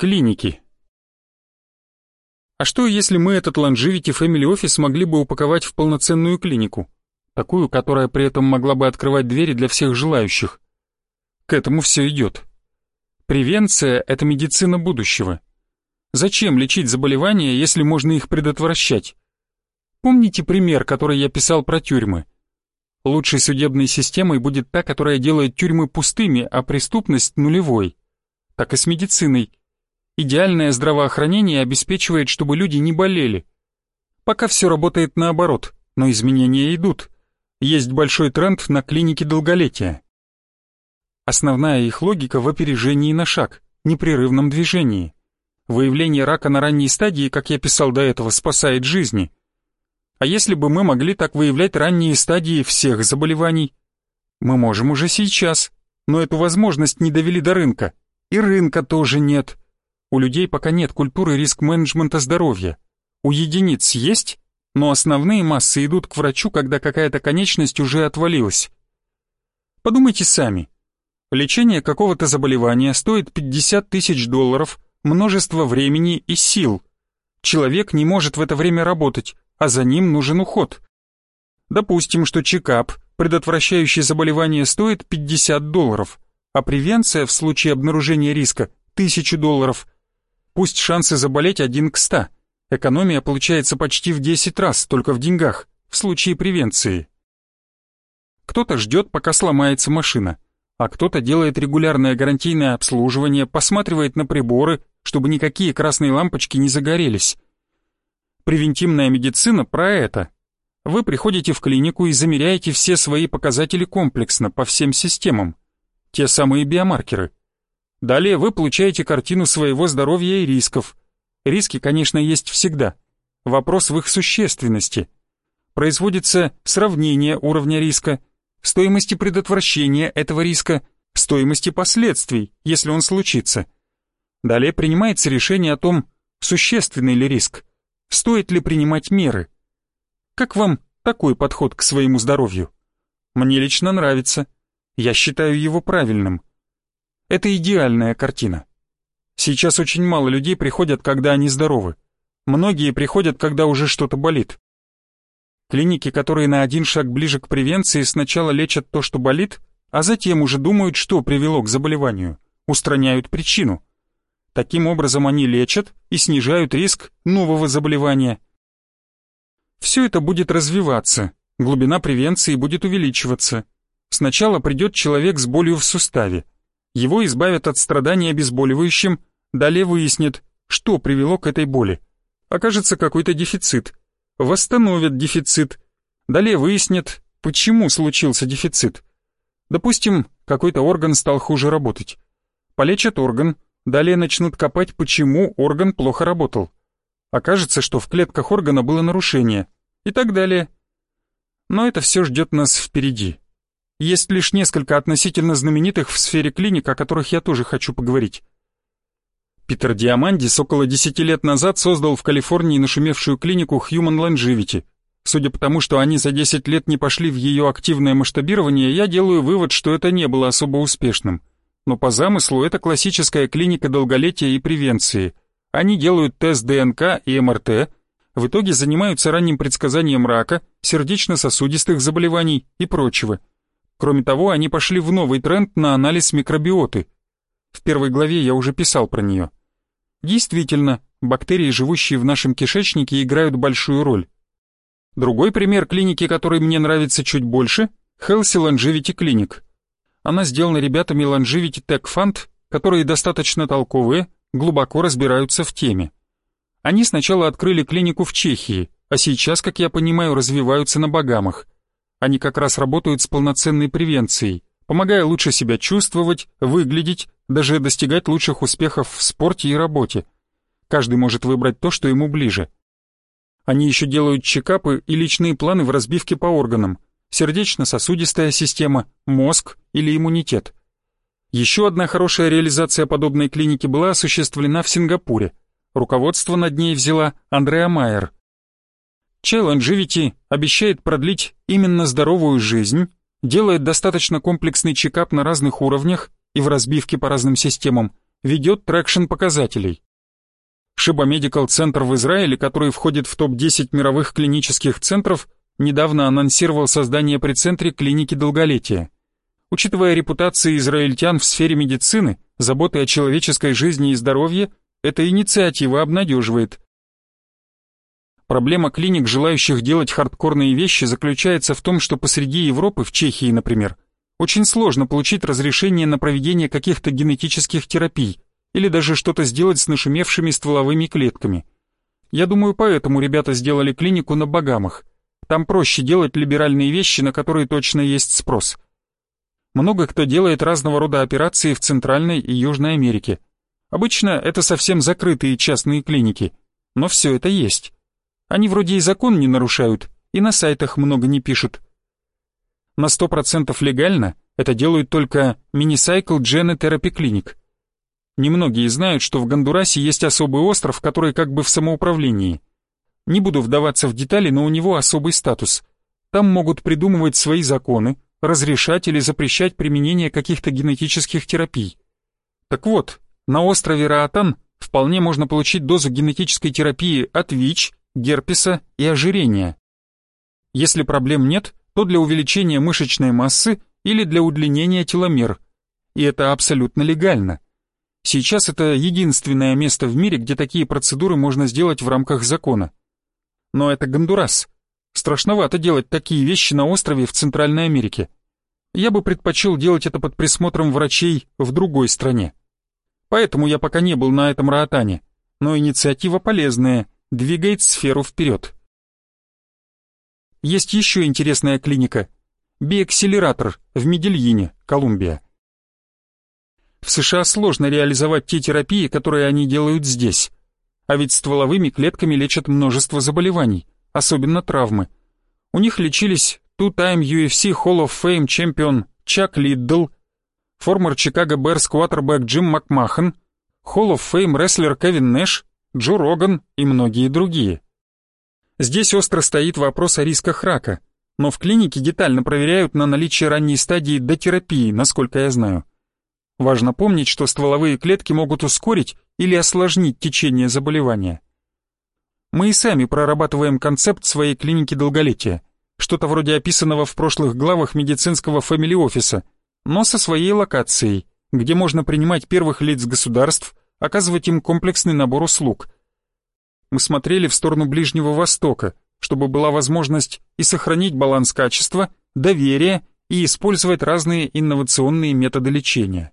Клиники. А что, если мы этот Longevity Family Office могли бы упаковать в полноценную клинику? Такую, которая при этом могла бы открывать двери для всех желающих. К этому все идет. Превенция – это медицина будущего. Зачем лечить заболевания, если можно их предотвращать? Помните пример, который я писал про тюрьмы? Лучшей судебной системой будет та, которая делает тюрьмы пустыми, а преступность нулевой. Так и с медициной. Идеальное здравоохранение обеспечивает, чтобы люди не болели. Пока все работает наоборот, но изменения идут. Есть большой тренд на клинике долголетия. Основная их логика в опережении на шаг, непрерывном движении. Выявление рака на ранней стадии, как я писал до этого, спасает жизни. А если бы мы могли так выявлять ранние стадии всех заболеваний? Мы можем уже сейчас, но эту возможность не довели до рынка. И рынка тоже нет. У людей пока нет культуры риск-менеджмента здоровья. У единиц есть, но основные массы идут к врачу, когда какая-то конечность уже отвалилась. Подумайте сами. Лечение какого-то заболевания стоит 50 тысяч долларов, множество времени и сил. Человек не может в это время работать, а за ним нужен уход. Допустим, что чекап, предотвращающий заболевание, стоит 50 долларов, а превенция в случае обнаружения риска – 1000 долларов – Пусть шансы заболеть один к ста. Экономия получается почти в 10 раз, только в деньгах, в случае превенции. Кто-то ждет, пока сломается машина, а кто-то делает регулярное гарантийное обслуживание, посматривает на приборы, чтобы никакие красные лампочки не загорелись. Превентивная медицина про это. Вы приходите в клинику и замеряете все свои показатели комплексно по всем системам. Те самые биомаркеры – Далее вы получаете картину своего здоровья и рисков. Риски, конечно, есть всегда. Вопрос в их существенности. Производится сравнение уровня риска, стоимости предотвращения этого риска, стоимости последствий, если он случится. Далее принимается решение о том, существенный ли риск, стоит ли принимать меры. Как вам такой подход к своему здоровью? Мне лично нравится. Я считаю его правильным. Это идеальная картина. Сейчас очень мало людей приходят, когда они здоровы. Многие приходят, когда уже что-то болит. Клиники, которые на один шаг ближе к превенции, сначала лечат то, что болит, а затем уже думают, что привело к заболеванию, устраняют причину. Таким образом они лечат и снижают риск нового заболевания. Все это будет развиваться, глубина превенции будет увеличиваться. Сначала придет человек с болью в суставе, его избавят от страдания обезболивающим, далее выяснят, что привело к этой боли. Окажется какой-то дефицит. Восстановят дефицит. Далее выяснят, почему случился дефицит. Допустим, какой-то орган стал хуже работать. Полечат орган, далее начнут копать, почему орган плохо работал. Окажется, что в клетках органа было нарушение. И так далее. Но это все ждет нас впереди. Есть лишь несколько относительно знаменитых в сфере клиник, о которых я тоже хочу поговорить. Питер Диамандис около 10 лет назад создал в Калифорнии нашумевшую клинику Human Longevity. Судя по тому, что они за 10 лет не пошли в ее активное масштабирование, я делаю вывод, что это не было особо успешным. Но по замыслу это классическая клиника долголетия и превенции. Они делают тест ДНК и МРТ, в итоге занимаются ранним предсказанием рака, сердечно-сосудистых заболеваний и прочего – Кроме того, они пошли в новый тренд на анализ микробиоты. В первой главе я уже писал про нее. Действительно, бактерии, живущие в нашем кишечнике, играют большую роль. Другой пример клиники, который мне нравится чуть больше – Healthy Longevity Clinic. Она сделана ребятами Longevity Tech Fund, которые достаточно толковые, глубоко разбираются в теме. Они сначала открыли клинику в Чехии, а сейчас, как я понимаю, развиваются на Багамах – они как раз работают с полноценной превенцией, помогая лучше себя чувствовать, выглядеть, даже достигать лучших успехов в спорте и работе. Каждый может выбрать то, что ему ближе. Они еще делают чекапы и личные планы в разбивке по органам, сердечно-сосудистая система, мозг или иммунитет. Еще одна хорошая реализация подобной клиники была осуществлена в Сингапуре. Руководство над ней взяла Андреа Майер – Longevity обещает продлить именно здоровую жизнь, делает достаточно комплексный чекап на разных уровнях и в разбивке по разным системам, ведет traction показателей. Sheba Medical Center в Израиле, который входит в топ-10 мировых клинических центров, недавно анонсировал создание при центре клиники долголетия. Учитывая репутацию израильтян в сфере медицины, заботы о человеческой жизни и здоровье, эта инициатива обнадеживает. Проблема клиник, желающих делать хардкорные вещи, заключается в том, что посреди Европы, в Чехии, например, очень сложно получить разрешение на проведение каких-то генетических терапий или даже что-то сделать с нашумевшими стволовыми клетками. Я думаю, поэтому ребята сделали клинику на Багамах. Там проще делать либеральные вещи, на которые точно есть спрос. Много кто делает разного рода операции в Центральной и Южной Америке. Обычно это совсем закрытые частные клиники, но все это есть. Они вроде и закон не нарушают, и на сайтах много не пишут. На 100% легально это делают только Minicycle Gene Therapy Clinic. Немногие знают, что в Гондурасе есть особый остров, который как бы в самоуправлении. Не буду вдаваться в детали, но у него особый статус. Там могут придумывать свои законы, разрешать или запрещать применение каких-то генетических терапий. Так вот, на острове Раатан вполне можно получить дозу генетической терапии от ВИЧ, герпеса и ожирения. Если проблем нет, то для увеличения мышечной массы или для удлинения теломер. И это абсолютно легально. Сейчас это единственное место в мире, где такие процедуры можно сделать в рамках закона. Но это Гондурас. Страшновато делать такие вещи на острове в Центральной Америке. Я бы предпочел делать это под присмотром врачей в другой стране. Поэтому я пока не был на этом Раатане. Но инициатива полезная, двигает сферу вперед. Есть еще интересная клиника. Биакселератор в Медельине, Колумбия. В США сложно реализовать те терапии, которые они делают здесь. А ведь стволовыми клетками лечат множество заболеваний, особенно травмы. У них лечились two-time UFC Hall of Fame чемпион Чак Лиддл, формер Чикаго Берс квотербек Джим Макмахан, Hall of Fame рестлер Кевин Нэш, Джо Роган и многие другие. Здесь остро стоит вопрос о рисках рака, но в клинике детально проверяют на наличие ранней стадии дотерапии, насколько я знаю. Важно помнить, что стволовые клетки могут ускорить или осложнить течение заболевания. Мы и сами прорабатываем концепт своей клиники долголетия, что-то вроде описанного в прошлых главах медицинского фамилиофиса, но со своей локацией, где можно принимать первых лиц государств, оказывать им комплексный набор услуг. Мы смотрели в сторону Ближнего Востока, чтобы была возможность и сохранить баланс качества, доверия и использовать разные инновационные методы лечения.